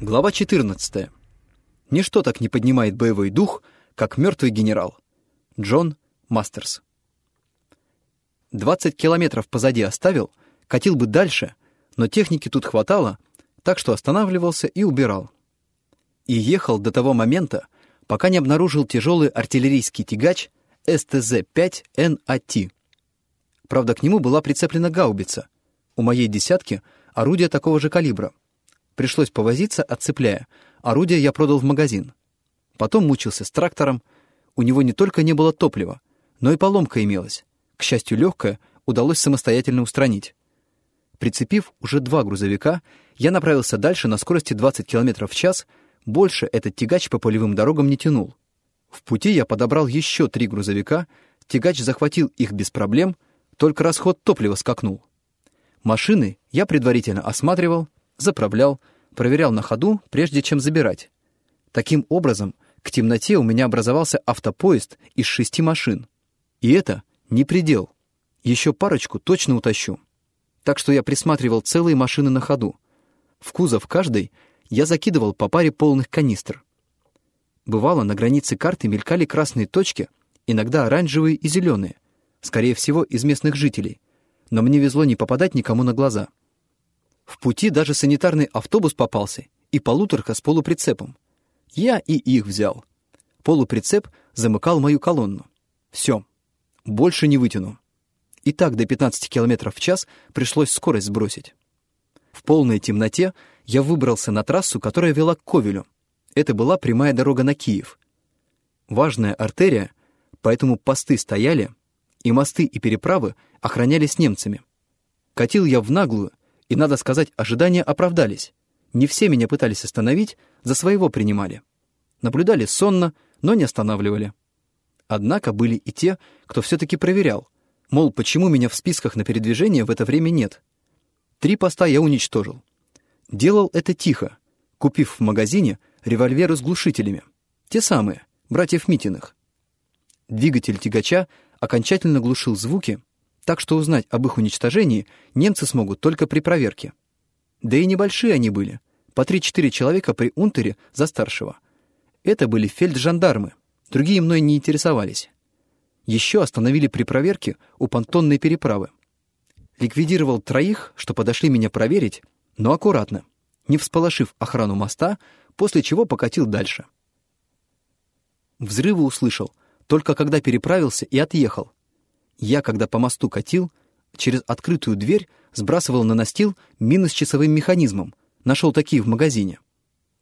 Глава 14. Ничто так не поднимает боевой дух, как мертвый генерал. Джон Мастерс. 20 километров позади оставил, катил бы дальше, но техники тут хватало, так что останавливался и убирал. И ехал до того момента, пока не обнаружил тяжелый артиллерийский тягач СТЗ-5НАТ. Правда, к нему была прицеплена гаубица. У моей десятки орудие такого же калибра — Пришлось повозиться, отцепляя. Орудие я продал в магазин. Потом мучился с трактором. У него не только не было топлива, но и поломка имелась. К счастью, легкая, удалось самостоятельно устранить. Прицепив уже два грузовика, я направился дальше на скорости 20 км в час, больше этот тягач по полевым дорогам не тянул. В пути я подобрал еще три грузовика, тягач захватил их без проблем, только расход топлива скакнул. Машины я предварительно осматривал, заправлял, проверял на ходу, прежде чем забирать. Таким образом, к темноте у меня образовался автопоезд из шести машин. И это не предел. Еще парочку точно утащу. Так что я присматривал целые машины на ходу. В кузов каждой я закидывал по паре полных канистр. Бывало, на границе карты мелькали красные точки, иногда оранжевые и зеленые, скорее всего, из местных жителей. Но мне везло не попадать никому на глаза — в пути даже санитарный автобус попался и полуторка с полуприцепом. Я и их взял. Полуприцеп замыкал мою колонну. Все, больше не вытяну. И так до 15 км в час пришлось скорость сбросить. В полной темноте я выбрался на трассу, которая вела к Ковелю. Это была прямая дорога на Киев. Важная артерия, поэтому посты стояли, и мосты и переправы охранялись немцами. Катил я в наглую, и, надо сказать, ожидания оправдались. Не все меня пытались остановить, за своего принимали. Наблюдали сонно, но не останавливали. Однако были и те, кто все-таки проверял, мол, почему меня в списках на передвижение в это время нет. Три поста я уничтожил. Делал это тихо, купив в магазине револьверы с глушителями. Те самые, братьев Митиных. Двигатель тягача окончательно глушил звуки, так что узнать об их уничтожении немцы смогут только при проверке. Да и небольшие они были, по 3-4 человека при унтере за старшего. Это были фельджандармы, другие мной не интересовались. Еще остановили при проверке у понтонной переправы. Ликвидировал троих, что подошли меня проверить, но аккуратно, не всполошив охрану моста, после чего покатил дальше. Взрывы услышал, только когда переправился и отъехал, я, когда по мосту катил, через открытую дверь сбрасывал на настил мины с часовым механизмом. Нашел такие в магазине.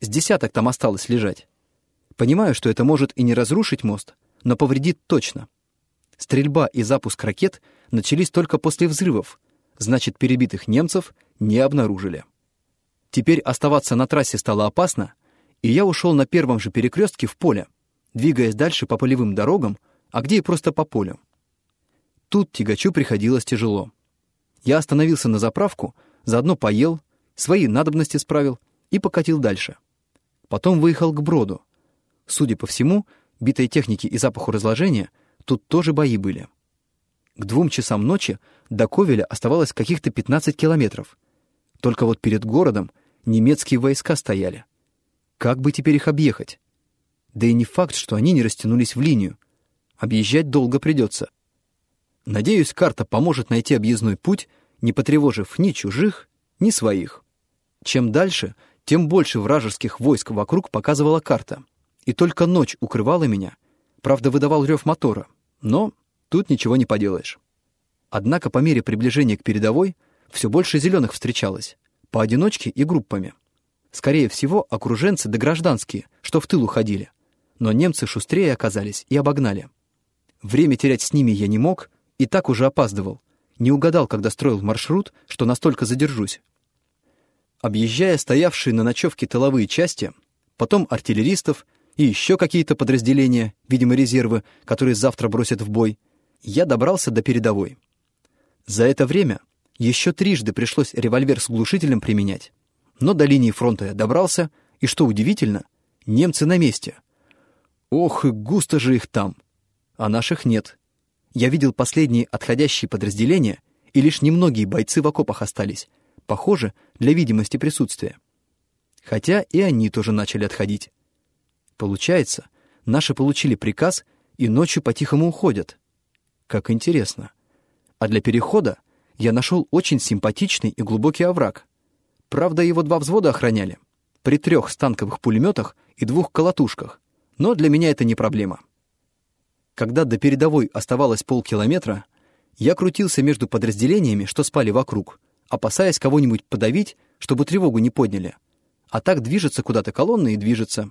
С десяток там осталось лежать. Понимаю, что это может и не разрушить мост, но повредит точно. Стрельба и запуск ракет начались только после взрывов, значит, перебитых немцев не обнаружили. Теперь оставаться на трассе стало опасно, и я ушел на первом же перекрестке в поле, двигаясь дальше по полевым дорогам, а где и просто по полю. Тут тягачу приходилось тяжело. Я остановился на заправку, заодно поел, свои надобности справил и покатил дальше. Потом выехал к броду. Судя по всему, битой техники и запаху разложения тут тоже бои были. К двум часам ночи до Ковеля оставалось каких-то 15 километров. Только вот перед городом немецкие войска стояли. Как бы теперь их объехать? Да и не факт, что они не растянулись в линию. Объезжать долго придется. Надеюсь, карта поможет найти объездной путь, не потревожив ни чужих, ни своих. Чем дальше, тем больше вражеских войск вокруг показывала карта. И только ночь укрывала меня. Правда, выдавал рев мотора. Но тут ничего не поделаешь. Однако по мере приближения к передовой все больше зеленых встречалось. Поодиночке и группами. Скорее всего, окруженцы да гражданские, что в тыл уходили. Но немцы шустрее оказались и обогнали. Время терять с ними я не мог, и так уже опаздывал. Не угадал, когда строил маршрут, что настолько задержусь. Объезжая стоявшие на ночевке тыловые части, потом артиллеристов и еще какие-то подразделения, видимо, резервы, которые завтра бросят в бой, я добрался до передовой. За это время еще трижды пришлось револьвер с глушителем применять. Но до линии фронта я добрался, и, что удивительно, немцы на месте. Ох, и густо же их там. А наших нет. Я видел последние отходящие подразделения, и лишь немногие бойцы в окопах остались, похоже, для видимости присутствия. Хотя и они тоже начали отходить. Получается, наши получили приказ и ночью по-тихому уходят. Как интересно. А для перехода я нашел очень симпатичный и глубокий овраг. Правда, его два взвода охраняли. При трех станковых пулеметах и двух колотушках. Но для меня это не проблема. Когда до передовой оставалось полкилометра, я крутился между подразделениями, что спали вокруг, опасаясь кого-нибудь подавить, чтобы тревогу не подняли. А так движется куда-то колонна и движется.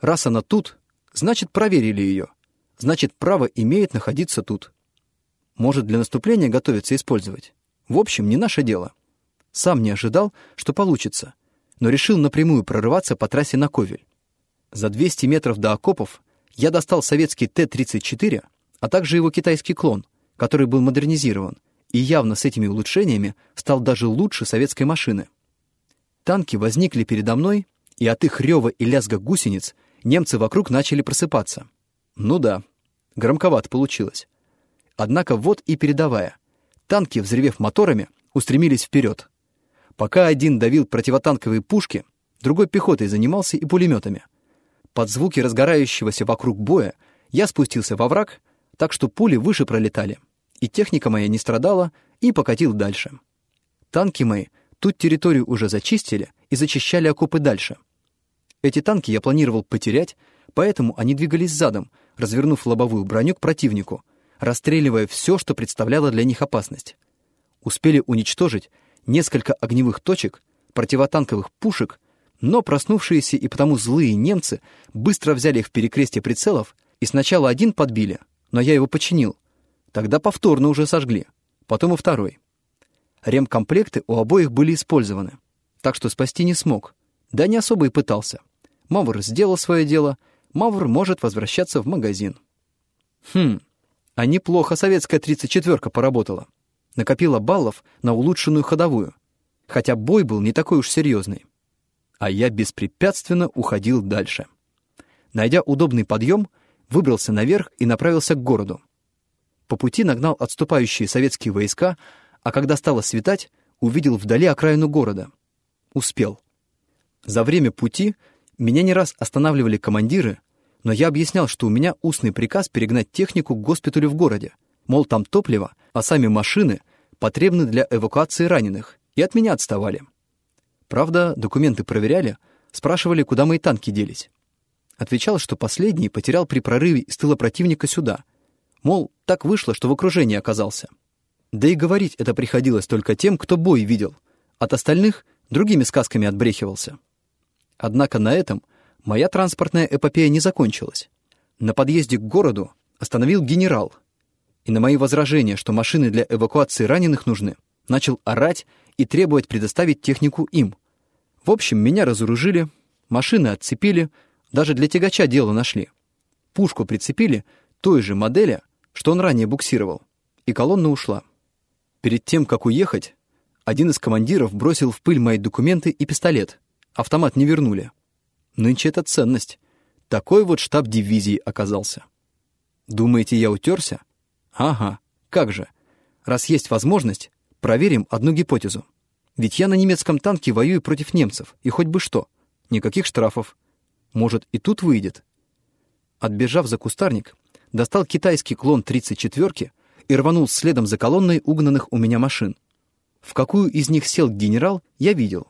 Раз она тут, значит, проверили ее. Значит, право имеет находиться тут. Может, для наступления готовится использовать. В общем, не наше дело. Сам не ожидал, что получится, но решил напрямую прорываться по трассе на Ковель. За 200 метров до окопов я достал советский Т-34, а также его китайский клон, который был модернизирован, и явно с этими улучшениями стал даже лучше советской машины. Танки возникли передо мной, и от их рева и лязга гусениц немцы вокруг начали просыпаться. Ну да, громковато получилось. Однако вот и передовая. Танки, взревев моторами, устремились вперед. Пока один давил противотанковые пушки, другой пехотой занимался и пулеметами — под звуки разгорающегося вокруг боя я спустился во враг, так что пули выше пролетали, и техника моя не страдала, и покатил дальше. Танки мои тут территорию уже зачистили и зачищали окопы дальше. Эти танки я планировал потерять, поэтому они двигались задом, развернув лобовую броню к противнику, расстреливая все, что представляло для них опасность. Успели уничтожить несколько огневых точек, противотанковых пушек но проснувшиеся и потому злые немцы быстро взяли их в перекрестие прицелов и сначала один подбили, но я его починил. Тогда повторно уже сожгли, потом и второй. Ремкомплекты у обоих были использованы, так что спасти не смог. Да не особо и пытался. Мавр сделал свое дело, Мавр может возвращаться в магазин. Хм, а неплохо советская 34-ка поработала. Накопила баллов на улучшенную ходовую. Хотя бой был не такой уж серьезный а я беспрепятственно уходил дальше. Найдя удобный подъем, выбрался наверх и направился к городу. По пути нагнал отступающие советские войска, а когда стало светать, увидел вдали окраину города. Успел. За время пути меня не раз останавливали командиры, но я объяснял, что у меня устный приказ перегнать технику к госпиталю в городе, мол, там топливо, а сами машины потребны для эвакуации раненых, и от меня отставали. Правда, документы проверяли, спрашивали, куда мои танки делись. Отвечал, что последний потерял при прорыве из тыла противника сюда. Мол, так вышло, что в окружении оказался. Да и говорить это приходилось только тем, кто бой видел. От остальных другими сказками отбрехивался. Однако на этом моя транспортная эпопея не закончилась. На подъезде к городу остановил генерал. И на мои возражения, что машины для эвакуации раненых нужны, начал орать и требовать предоставить технику им. В общем, меня разоружили, машины отцепили, даже для тягача дело нашли. Пушку прицепили той же модели, что он ранее буксировал, и колонна ушла. Перед тем, как уехать, один из командиров бросил в пыль мои документы и пистолет. Автомат не вернули. Нынче это ценность. Такой вот штаб дивизии оказался. Думаете, я утерся? Ага, как же. Раз есть возможность, Проверим одну гипотезу. Ведь я на немецком танке воюю против немцев, и хоть бы что. Никаких штрафов. Может, и тут выйдет. Отбежав за кустарник, достал китайский клон 34-ки и рванул следом за колонной угнанных у меня машин. В какую из них сел генерал, я видел.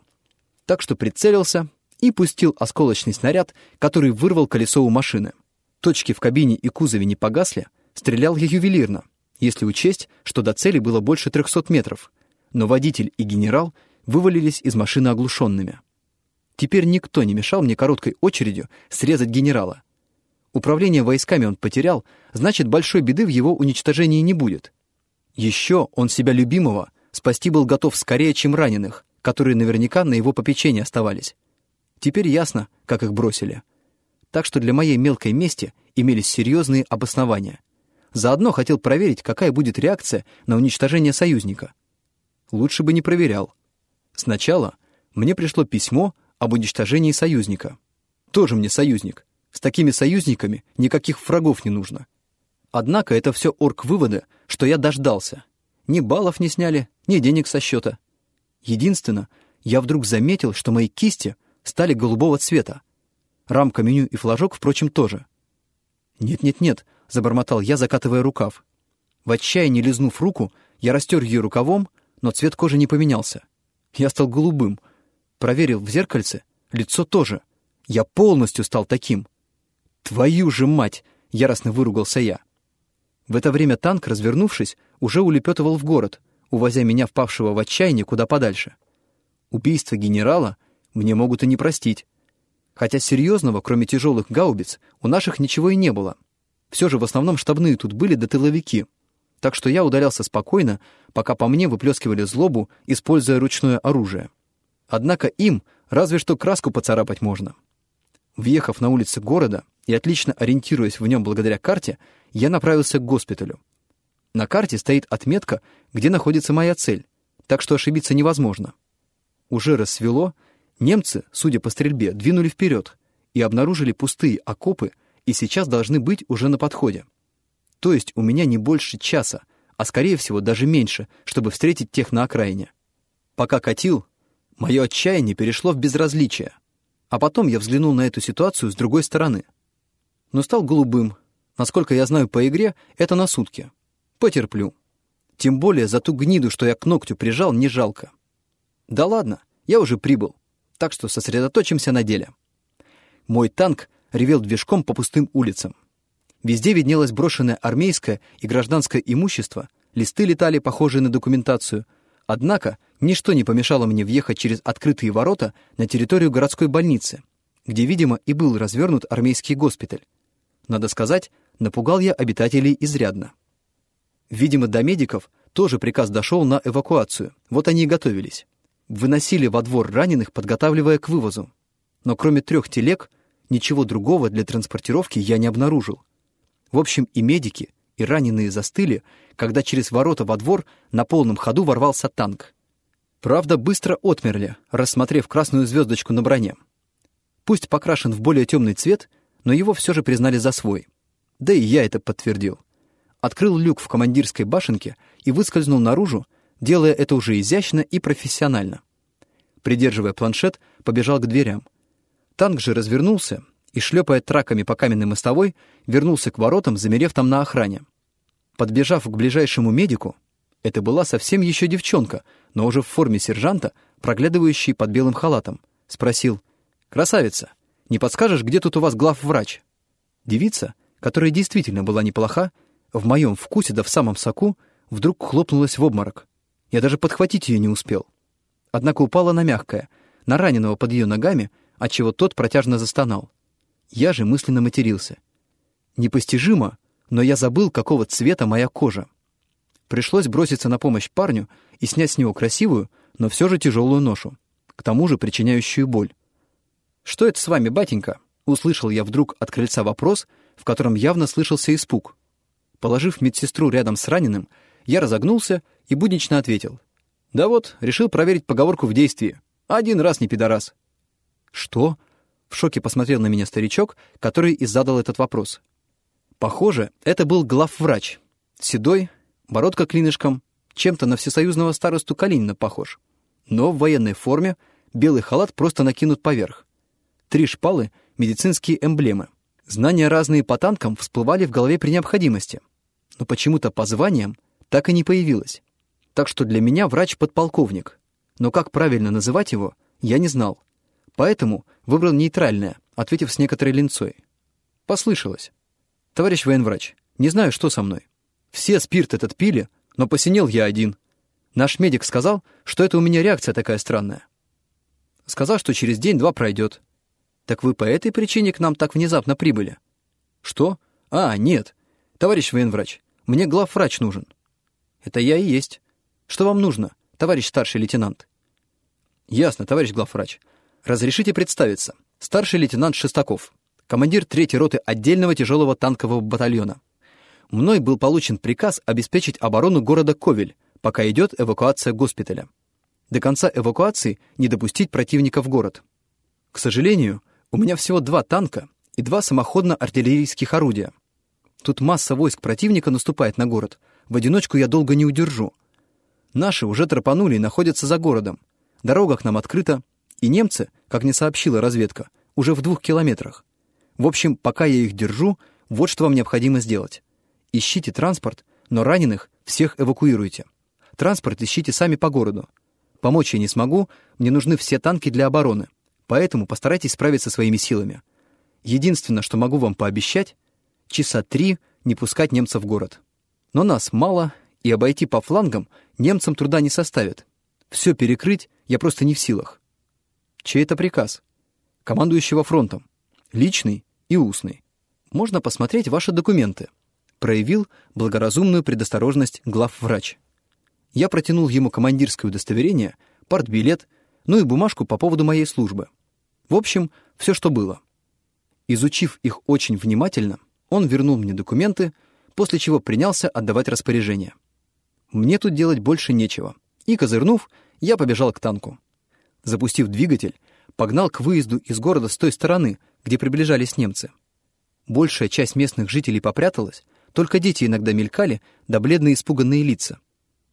Так что прицелился и пустил осколочный снаряд, который вырвал колесо у машины. Точки в кабине и кузове не погасли, стрелял я ювелирно — если учесть, что до цели было больше 300 метров, но водитель и генерал вывалились из машины оглушенными. Теперь никто не мешал мне короткой очередью срезать генерала. Управление войсками он потерял, значит, большой беды в его уничтожении не будет. Еще он себя любимого спасти был готов скорее, чем раненых, которые наверняка на его попечении оставались. Теперь ясно, как их бросили. Так что для моей мелкой мести имелись серьезные обоснования. Заодно хотел проверить, какая будет реакция на уничтожение союзника. Лучше бы не проверял. Сначала мне пришло письмо об уничтожении союзника. Тоже мне союзник. С такими союзниками никаких врагов не нужно. Однако это все орг-выводы, что я дождался. Ни баллов не сняли, ни денег со счета. Единственное, я вдруг заметил, что мои кисти стали голубого цвета. Рамка меню и флажок, впрочем, тоже. «Нет-нет-нет», — забормотал я, закатывая рукав. В отчаянии лизнув руку, я растер ее рукавом, но цвет кожи не поменялся. Я стал голубым. Проверил в зеркальце, лицо тоже. Я полностью стал таким. «Твою же мать!» — яростно выругался я. В это время танк, развернувшись, уже улепетывал в город, увозя меня, впавшего в отчаяние, куда подальше. Убийство генерала мне могут и не простить. Хотя серьезного, кроме тяжелых гаубиц, у наших ничего и не было. Все же в основном штабные тут были да тыловики. Так что я удалялся спокойно, пока по мне выплескивали злобу, используя ручное оружие. Однако им разве что краску поцарапать можно. Въехав на улицы города и отлично ориентируясь в нем благодаря карте, я направился к госпиталю. На карте стоит отметка, где находится моя цель, так что ошибиться невозможно. Уже рассвело, немцы, судя по стрельбе, двинули вперед и обнаружили пустые окопы и сейчас должны быть уже на подходе. То есть у меня не больше часа, а скорее всего даже меньше, чтобы встретить тех на окраине. Пока катил, мое отчаяние перешло в безразличие — а потом я взглянул на эту ситуацию с другой стороны. Но стал голубым. Насколько я знаю по игре, это на сутки. Потерплю. Тем более за ту гниду, что я к ногтю прижал, не жалко. Да ладно, я уже прибыл. Так что сосредоточимся на деле. Мой танк ревел движком по пустым улицам. Везде виднелось брошенное армейское и гражданское имущество, листы летали, похожие на документацию. Однако Ничто не помешало мне въехать через открытые ворота на территорию городской больницы, где, видимо, и был развернут армейский госпиталь. Надо сказать, напугал я обитателей изрядно. Видимо, до медиков тоже приказ дошел на эвакуацию, вот они и готовились. Выносили во двор раненых, подготавливая к вывозу. Но кроме трех телег, ничего другого для транспортировки я не обнаружил. В общем, и медики, и раненые застыли, когда через ворота во двор на полном ходу ворвался танк — Правда, быстро отмерли, рассмотрев красную звездочку на броне. Пусть покрашен в более темный цвет, но его все же признали за свой. Да и я это подтвердил. Открыл люк в командирской башенке и выскользнул наружу, делая это уже изящно и профессионально. Придерживая планшет, побежал к дверям. Танк же развернулся и, шлепая траками по каменной мостовой, вернулся к воротам, замерев там на охране. Подбежав к ближайшему медику, это была совсем еще девчонка, но уже в форме сержанта, проглядывающий под белым халатом. Спросил, «Красавица, не подскажешь, где тут у вас главврач?» Девица, которая действительно была неплоха, в моем вкусе да в самом соку, вдруг хлопнулась в обморок. Я даже подхватить ее не успел. Однако упала на мягкое, на раненого под ее ногами, отчего тот протяжно застонал. Я же мысленно матерился. Непостижимо, но я забыл, какого цвета моя кожа. Пришлось броситься на помощь парню и снять с него красивую, но все же тяжелую ношу, к тому же причиняющую боль. «Что это с вами, батенька?» — услышал я вдруг от крыльца вопрос, в котором явно слышался испуг. Положив медсестру рядом с раненым, я разогнулся и буднично ответил. «Да вот, решил проверить поговорку в действии. Один раз не пидорас». «Что?» — в шоке посмотрел на меня старичок, который и задал этот вопрос. Похоже, это был главврач. Седой, бородка клинышком, чем-то на всесоюзного старосту Калинина похож. Но в военной форме белый халат просто накинут поверх. Три шпалы — медицинские эмблемы. Знания разные по танкам всплывали в голове при необходимости. Но почему-то по званиям так и не появилось. Так что для меня врач подполковник. Но как правильно называть его, я не знал. Поэтому выбрал нейтральное, ответив с некоторой линцой. Послышалось. «Товарищ военврач, не знаю, что со мной. Все спирт этот пили, но посинел я один. Наш медик сказал, что это у меня реакция такая странная. Сказал, что через день-два пройдет. Так вы по этой причине к нам так внезапно прибыли? Что? А, нет. Товарищ военврач, мне главврач нужен. Это я и есть. Что вам нужно, товарищ старший лейтенант? Ясно, товарищ главврач. Разрешите представиться. Старший лейтенант Шестаков, командир третьей роты отдельного тяжелого танкового батальона мной был получен приказ обеспечить оборону города Ковель, пока идет эвакуация госпиталя. До конца эвакуации не допустить противника в город. К сожалению, у меня всего два танка и два самоходно-артиллерийских орудия. Тут масса войск противника наступает на город. В одиночку я долго не удержу. Наши уже тропанули и находятся за городом. Дорога к нам открыта, И немцы, как мне сообщила разведка, уже в двух километрах. В общем, пока я их держу, вот что вам необходимо сделать. Ищите транспорт, но раненых всех эвакуируйте. Транспорт ищите сами по городу. Помочь я не смогу, мне нужны все танки для обороны. Поэтому постарайтесь справиться своими силами. Единственное, что могу вам пообещать, часа три не пускать немцев в город. Но нас мало, и обойти по флангам немцам труда не составит. Все перекрыть я просто не в силах. Чей это приказ? Командующего фронтом. Личный и устный. Можно посмотреть ваши документы. Проявил благоразумную предосторожность главврач. Я протянул ему командирское удостоверение, партбилет, ну и бумажку по поводу моей службы. В общем, все, что было. Изучив их очень внимательно, он вернул мне документы, после чего принялся отдавать распоряжение. Мне тут делать больше нечего. И, козырнув, я побежал к танку. Запустив двигатель, погнал к выезду из города с той стороны, где приближались немцы. Большая часть местных жителей попряталась, только дети иногда мелькали, да бледные испуганные лица.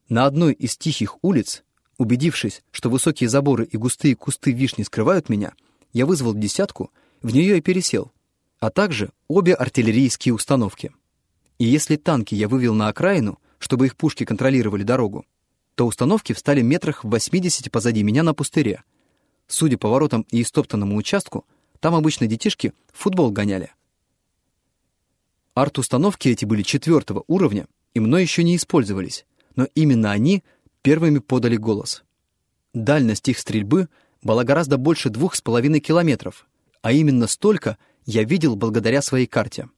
На одной из тихих улиц, убедившись, что высокие заборы и густые кусты вишни скрывают меня, я вызвал десятку, в нее и пересел, а также обе артиллерийские установки. И если танки я вывел на окраину, чтобы их пушки контролировали дорогу, то установки встали метрах в 80 позади меня на пустыре. Судя по воротам и истоптанному участку, там обычно детишки футбол гоняли. Арт-установки эти были четвертого уровня и мной еще не использовались, но именно они первыми подали голос. Дальность их стрельбы была гораздо больше двух с половиной километров, а именно столько я видел благодаря своей карте.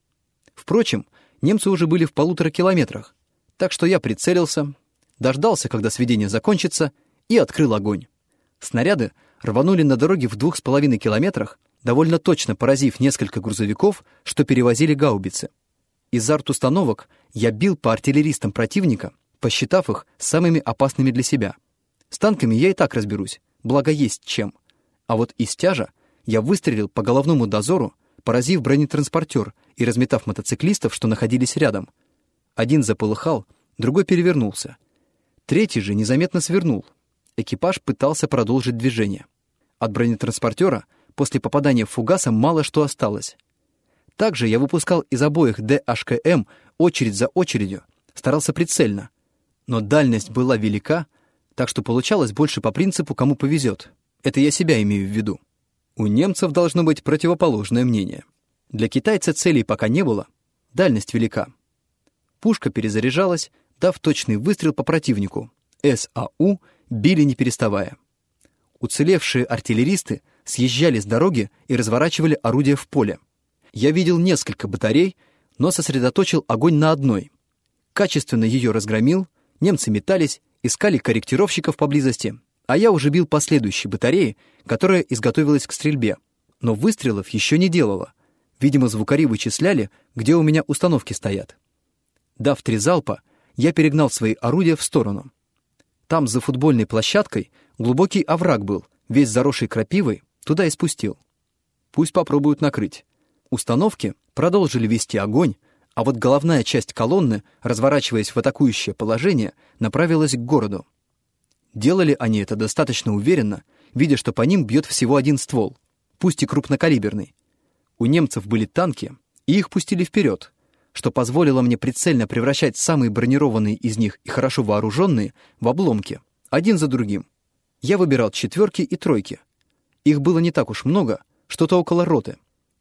Впрочем, немцы уже были в полутора километрах, так что я прицелился, дождался, когда сведение закончится, и открыл огонь. Снаряды рванули на дороге в двух с половиной километрах, довольно точно поразив несколько грузовиков, что перевозили гаубицы. Из арт-установок я бил по артиллеристам противника, посчитав их самыми опасными для себя. С танками я и так разберусь, благо есть чем. А вот из тяжа я выстрелил по головному дозору, поразив бронетранспортер и разметав мотоциклистов, что находились рядом. Один заполыхал, другой перевернулся. Третий же незаметно свернул. Экипаж пытался продолжить движение. От бронетранспортера после попадания в фугаса мало что осталось. Также я выпускал из обоих ДHКМ очередь за очередью, старался прицельно. Но дальность была велика, так что получалось больше по принципу «кому повезет». Это я себя имею в виду. У немцев должно быть противоположное мнение. Для китайца целей пока не было, дальность велика. Пушка перезаряжалась, дав точный выстрел по противнику. САУ били не переставая. Уцелевшие артиллеристы съезжали с дороги и разворачивали орудия в поле. Я видел несколько батарей, но сосредоточил огонь на одной. Качественно ее разгромил, немцы метались, искали корректировщиков поблизости, а я уже бил по следующей батарее, которая изготовилась к стрельбе, но выстрелов еще не делала. Видимо, звукари вычисляли, где у меня установки стоят. Дав три залпа, я перегнал свои орудия в сторону. Там, за футбольной площадкой, глубокий овраг был, весь заросший крапивой, туда и спустил. Пусть попробуют накрыть. Установки продолжили вести огонь, а вот головная часть колонны, разворачиваясь в атакующее положение, направилась к городу. Делали они это достаточно уверенно, видя, что по ним бьет всего один ствол, пусть и крупнокалиберный. У немцев были танки, и их пустили вперед, что позволило мне прицельно превращать самые бронированные из них и хорошо вооруженные в обломки, один за другим. Я выбирал четверки и тройки. Их было не так уж много, что-то около роты.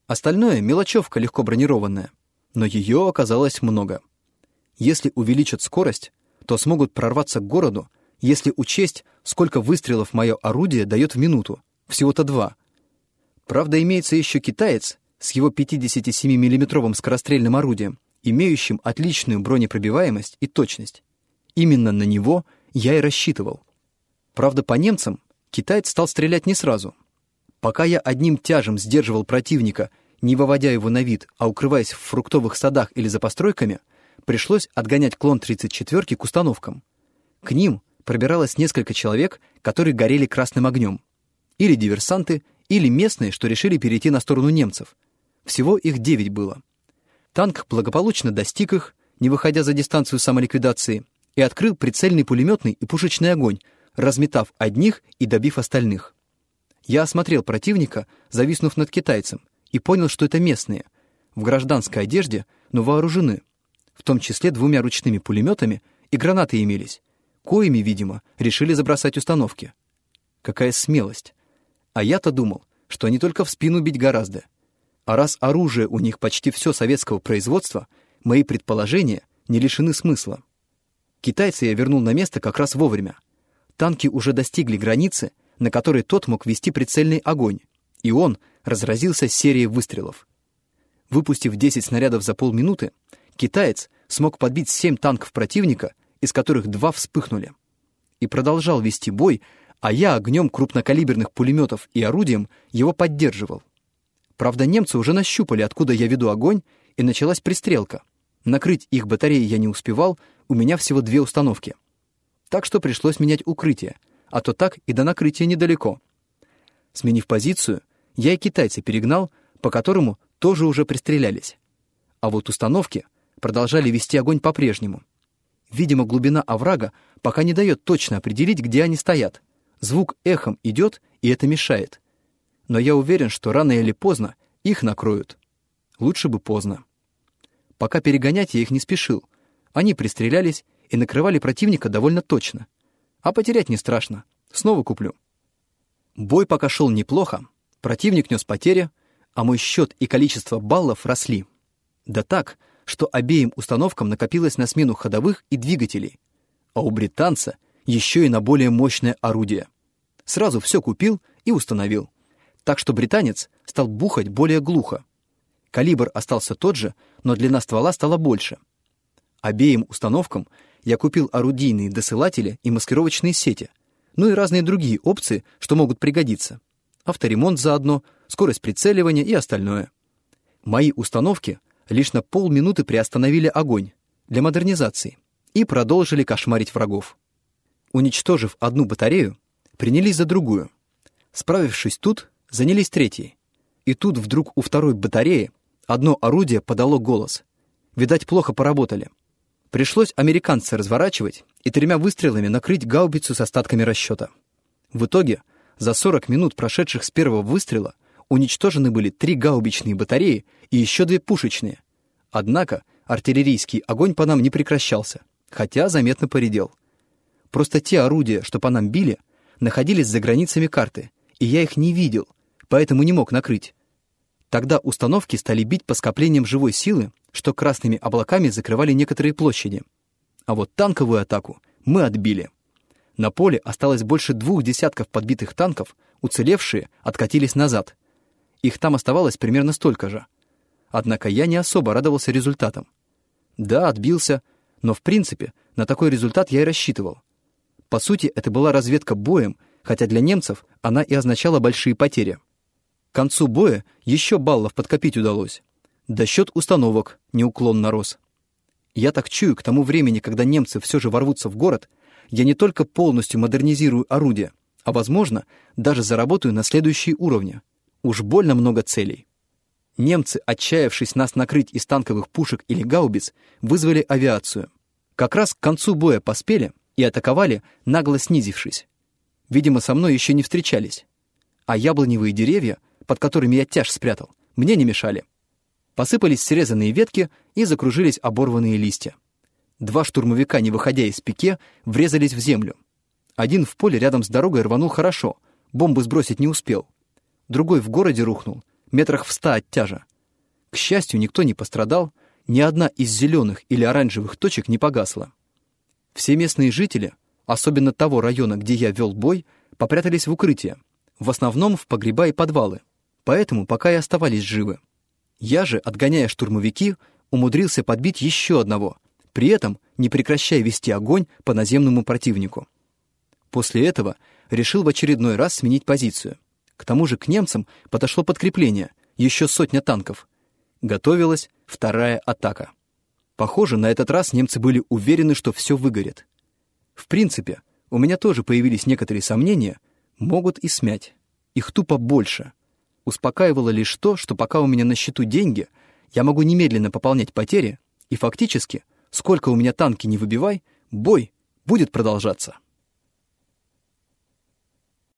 Остальное — мелочевка легко бронированная, но ее оказалось много. Если увеличат скорость, то смогут прорваться к городу, если учесть, сколько выстрелов мое орудие дает в минуту, всего-то два. Правда, имеется еще китаец с его 57 миллиметровым скорострельным орудием, имеющим отличную бронепробиваемость и точность. Именно на него я и рассчитывал. Правда, по немцам китаец стал стрелять не сразу. Пока я одним тяжем сдерживал противника, не выводя его на вид, а укрываясь в фруктовых садах или за постройками, пришлось отгонять клон 34-ки к установкам. К ним пробиралось несколько человек, которые горели красным огнем. Или диверсанты, или местные, что решили перейти на сторону немцев. Всего их девять было. Танк благополучно достиг их, не выходя за дистанцию самоликвидации, и открыл прицельный пулеметный и пушечный огонь, разметав одних и добив остальных. Я осмотрел противника, зависнув над китайцем, и понял, что это местные, в гражданской одежде, но вооружены, в том числе двумя ручными пулеметами и гранаты имелись, коими, видимо, решили забросать установки. Какая смелость! А я-то думал, что они только в спину бить гораздо. А раз оружие у них почти все советского производства, мои предположения не лишены смысла. Китайца я вернул на место как раз вовремя. Танки уже достигли границы, на которой тот мог вести прицельный огонь, и он разразился серией выстрелов. Выпустив 10 снарядов за полминуты, китаец смог подбить 7 танков противника, из которых два вспыхнули. И продолжал вести бой, а я огнем крупнокалиберных пулеметов и орудием его поддерживал. Правда, немцы уже нащупали, откуда я веду огонь, и началась пристрелка. Накрыть их батареи я не успевал, у меня всего две установки. Так что пришлось менять укрытие, а то так и до накрытия недалеко. Сменив позицию, я и китайца перегнал, по которому тоже уже пристрелялись. А вот установки продолжали вести огонь по-прежнему. Видимо, глубина оврага пока не дает точно определить, где они стоят. Звук эхом идет, и это мешает. Но я уверен, что рано или поздно их накроют. Лучше бы поздно. Пока перегонять я их не спешил. Они пристрелялись и накрывали противника довольно точно. А потерять не страшно. Снова куплю. Бой пока шел неплохо. Противник нес потери, а мой счет и количество баллов росли. Да так, что обеим установкам накопилось на смену ходовых и двигателей. А у британца еще и на более мощное орудие. Сразу все купил и установил. Так что британец стал бухать более глухо. Калибр остался тот же, но длина ствола стала больше. Обеим установкам я купил орудийные досылатели и маскировочные сети, ну и разные другие опции, что могут пригодиться. Авторемонт заодно, скорость прицеливания и остальное. Мои установки лишь на полминуты приостановили огонь для модернизации и продолжили кошмарить врагов. Уничтожив одну батарею, принялись за другую. Справившись тут, занялись третьей. И тут вдруг у второй батареи одно орудие подало голос. Видать, плохо поработали. Пришлось американца разворачивать и тремя выстрелами накрыть гаубицу с остатками расчета. В итоге, за 40 минут, прошедших с первого выстрела, уничтожены были три гаубичные батареи и еще две пушечные. Однако артиллерийский огонь по нам не прекращался, хотя заметно поредел. Просто те орудия, что по нам били, находились за границами карты, и я их не видел, поэтому не мог накрыть. Тогда установки стали бить по скоплениям живой силы что красными облаками закрывали некоторые площади. А вот танковую атаку мы отбили. На поле осталось больше двух десятков подбитых танков, уцелевшие откатились назад. Их там оставалось примерно столько же. Однако я не особо радовался результатам. Да, отбился, но в принципе на такой результат я и рассчитывал. По сути, это была разведка боем, хотя для немцев она и означала большие потери. К концу боя еще баллов подкопить удалось. Да счет установок неуклонно рос. Я так чую, к тому времени, когда немцы все же ворвутся в город, я не только полностью модернизирую орудия, а, возможно, даже заработаю на следующие уровни. Уж больно много целей. Немцы, отчаявшись нас накрыть из танковых пушек или гаубиц, вызвали авиацию. Как раз к концу боя поспели и атаковали, нагло снизившись. Видимо, со мной еще не встречались. А яблоневые деревья, под которыми я тяж спрятал, мне не мешали. Посыпались срезанные ветки и закружились оборванные листья. Два штурмовика, не выходя из пике, врезались в землю. Один в поле рядом с дорогой рванул хорошо, бомбы сбросить не успел. Другой в городе рухнул, метрах в ста от тяжа. К счастью, никто не пострадал, ни одна из зеленых или оранжевых точек не погасла. Все местные жители, особенно того района, где я вел бой, попрятались в укрытие, в основном в погреба и подвалы, поэтому пока и оставались живы. Я же, отгоняя штурмовики, умудрился подбить еще одного, при этом не прекращая вести огонь по наземному противнику. После этого решил в очередной раз сменить позицию. К тому же к немцам подошло подкрепление, еще сотня танков. Готовилась вторая атака. Похоже, на этот раз немцы были уверены, что все выгорит. В принципе, у меня тоже появились некоторые сомнения, могут и смять. Их тупо больше — Успокаивало лишь то, что пока у меня на счету деньги, я могу немедленно пополнять потери, и фактически, сколько у меня танки не выбивай, бой будет продолжаться.